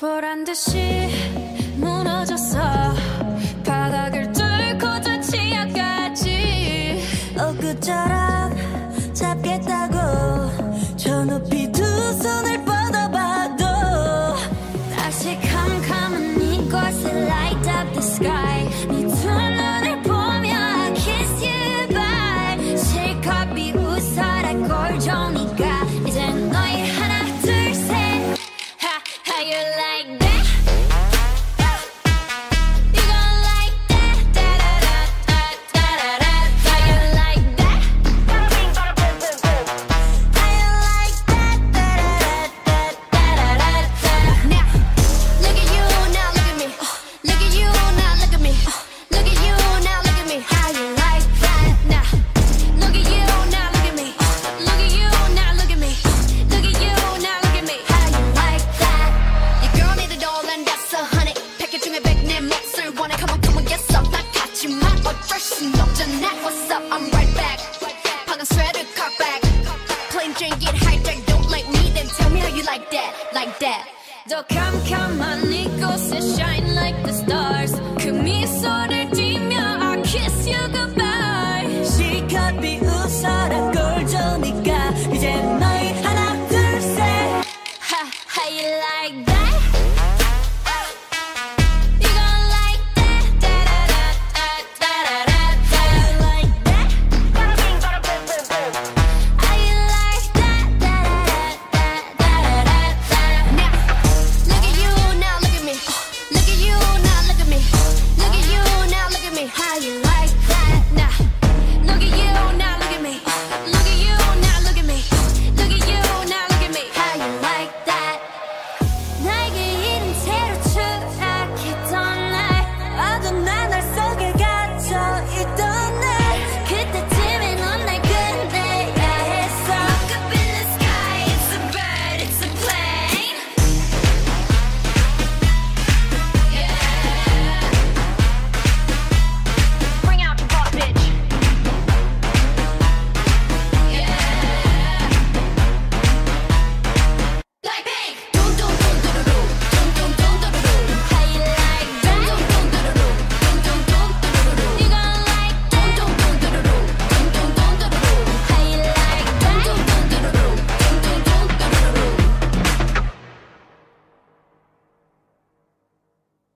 보란 듯이 무너졌어. 바닥을 뚫고 저 지하까지. 엊그처럼 잡겠다고 저 높이 두 손을 뻗어봐도 다시 캄캄한 이곳을 light up the sky. What's up? I'm right back. 방금 sweater back. Plain drink. Don't like me, then tell me how you like that, like that. shine like the stars. 그 미소를 띠며 I kiss you goodbye. 이제 너희 how you like that?